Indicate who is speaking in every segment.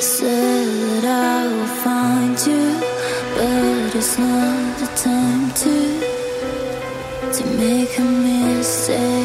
Speaker 1: Said that I will find you, but it's not the time to to make a mistake.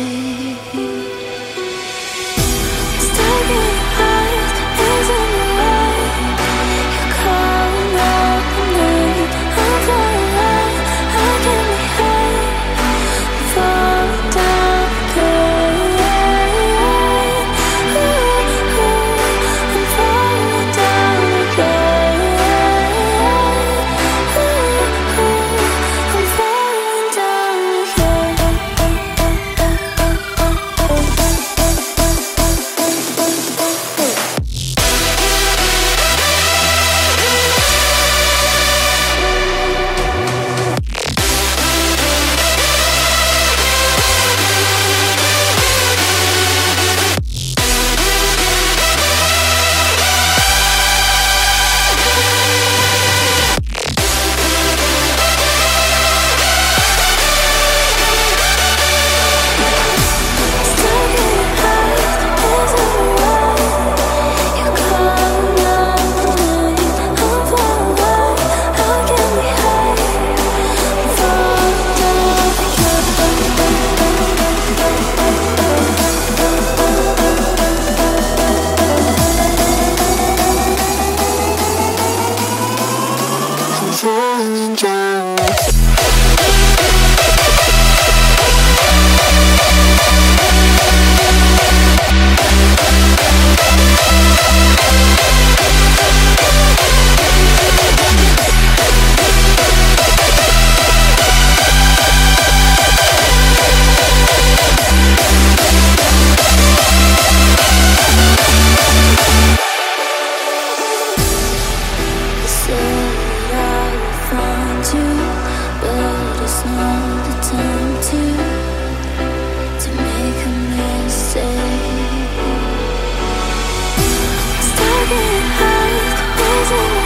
Speaker 1: Baby, I,